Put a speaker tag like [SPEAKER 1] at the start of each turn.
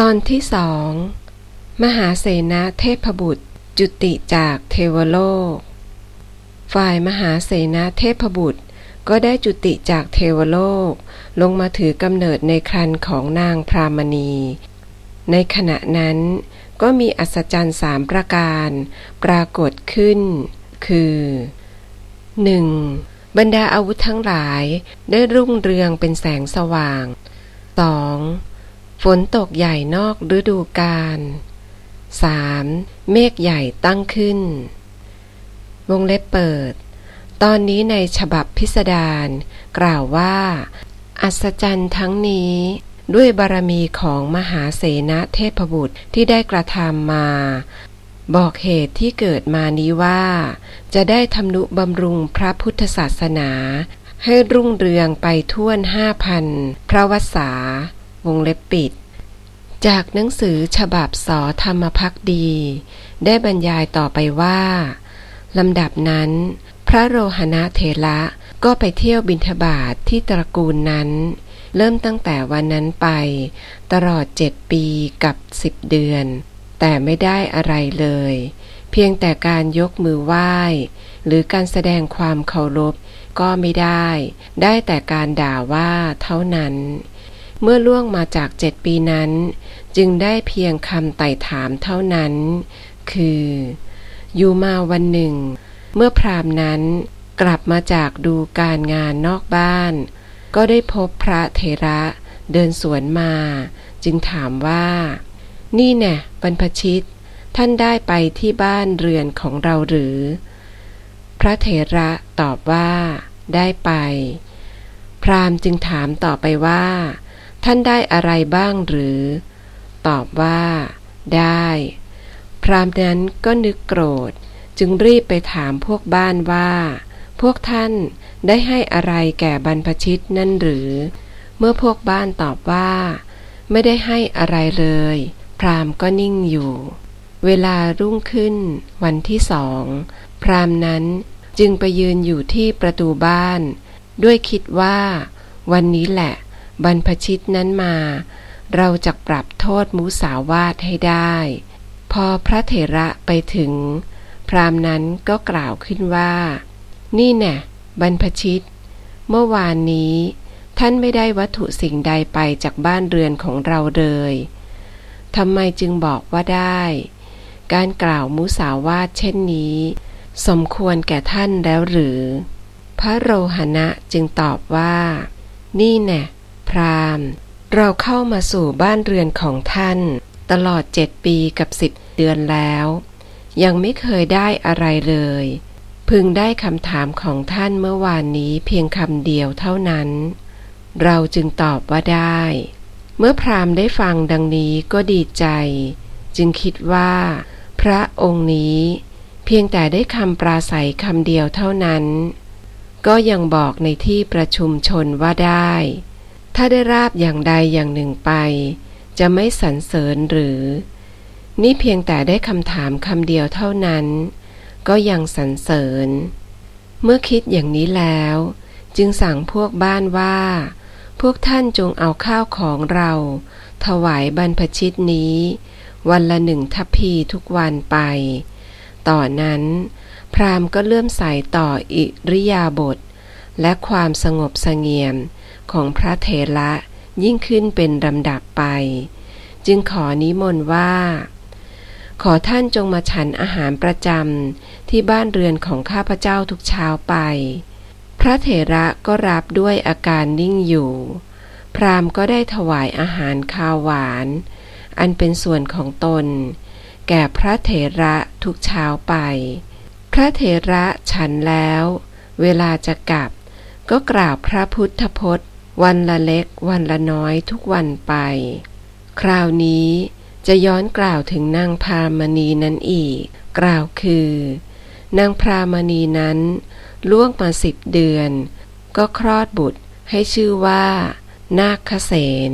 [SPEAKER 1] ตอนที่สอง มหาเสนาเทพบุตร จุติจากเทวโลก ฝ่ายมหาเสนาเทพบุตร ก็ได้จุติจากเทวโลก ลงมาถือกำเนิดในครันของนางพรามณี ในขณะนั้นก็มีอัศจรรย์สามประการ ปรากฏขึ้น คือ 1. บรรดาอาวุธทั้งหลายได้รุ่งเรืองเป็นแสงสว่าง 2. ฝนตกใหญ่นอกฤดูกาล 3. เมฆใหญ่ตั้งขึ้น วงเล็บเปิด ตอนนี้ในฉบับพิสดารกล่าวว่า อัศจรรย์ทั้งนี้ด้วยบารมีของมหาเสนาเทพบุตรที่ได้กระทำมา บอกเหตุที่เกิดมานี้ว่า จะได้ทำนุบำรุงพระพุทธศาสนา ให้รุ่งเรืองไปท่วนห้าพันพระวสา วงเล็บปิด จากหนังสือฉบับสอธรรมพักดี ได้บรรยายต่อไปว่าลำดับนั้น พระโรหณะเถระก็ไปเที่ยวบินทบาทที่ตระกูลนั้น เริ่มตั้งแต่วันนั้นไป ตลอดเจ็ดปีกับสิบเดือน แต่ไม่ได้อะไรเลย เพียงแต่การยกมือไหว้ หรือการแสดงความเคารพก็ไม่ได้ ได้แต่การด่าว่าเท่านั้น เมื่อล่วงมาจากเจ็ดปีนั้น จึงได้เพียงคำไต่ถามเท่านั้น คือ อยู่มาวันหนึ่ง เมื่อพรามนั้นกลับมาจากดูการงานนอกบ้าน ก็ได้พบพระเถระเดินสวนมา จึงถามว่า นี่แน่บรรพชิต ท่านได้ไปที่บ้านเรือนของเราหรือ พระเถระตอบว่า ได้ไป พรามจึงถามต่อไปว่า ท่านได้อะไรบ้างหรือ ตอบว่า ได้ พราหมณ์นั้นก็นึกโกรธ จึงรีบไปถามพวกบ้านว่า พวกท่านได้ให้อะไรแก่บรรพชิตนั่นหรือ เมื่อพวกบ้านตอบว่า ไม่ได้ให้อะไรเลย พรามก็นิ่งอยู่ เวลารุ่งขึ้น วันที่สอง พรามนั้นจึงไปยืนอยู่ที่ประตูบ้าน ด้วยคิดว่า วันนี้แหละ บรรพชิตนั้นมา เราจะปรับโทษมุสาวาทให้ได้ พอพระเถระไปถึง พรามนั้นก็กล่าวขึ้นว่า นี่แน่บรรพชิต เมื่อวานนี้ ท่านไม่ได้วัตถุสิ่งใดไปจากบ้านเรือนของเราเลยทำไมจึงบอกว่าได้ การกล่าวมุสาวาทเช่นนี้ สมควรแก่ท่านแล้วหรือ พระโรหณะจึงตอบว่า นี่แน่ พราหม์เราเข้ามาสู่บ้านเรือนของท่าน ตลอดเจ็ดปีกับสิบเดือนแล้ว ยังไม่เคยได้อะไรเลย พึงได้คำถามของท่านเมื่อวานนี้เพียงคำเดียวเท่านั้น เราจึงตอบว่าได้ เมื่อพราหมณ์ได้ฟังดังนี้ก็ดีใจ จึงคิดว่า พระองค์นี้เพียงแต่ได้คำปราศัยคำเดียวเท่านั้น ก็ยังบอกในที่ประชุมชนว่าได้ ถ้าได้ราบอย่างใดอย่างหนึ่งไป จะไม่สรรเสริญหรือ นี่เพียงแต่ได้คำถามคำเดียวเท่านั้น ก็ยังสรรเสริญ เมื่อคิดอย่างนี้แล้ว จึงสั่งพวกบ้านว่า พวกท่านจงเอาข้าวของเรา ถวายบรรพชิตนี้ วันละหนึ่งทัพพีทุกวันไป ต่อนนั้น พราหมณ์ก็เลื่อมใสต่ออิริยาบถและความสงบสงเงียม ของพระเถระยิ่งขึ้นเป็นลำดับไป จึงขอนิมนต์ว่า ขอท่านจงมาฉันอาหารประจำที่บ้านเรือนของข้าพเจ้าทุกเช้าไป พระเถระก็รับด้วยอาการนิ่งอยู่ พราหมณ์ก็ได้ถวายอาหารข้าวหวาน อันเป็นส่วนของตน แก่พระเถระทุกเช้าไป พระเถระฉันแล้ว เวลาจะกลับก็กล่าวพระพุทธพจน์ วันละเล็กวันละน้อยทุกวันไป คราวนี้จะย้อนกล่าวถึงนางพามณีนั้นอีก กล่าวคือ นางพรามณีนั้นล่วงมาสิบเดือน ก็คลอดบุตรให้ชื่อว่า นาคเสน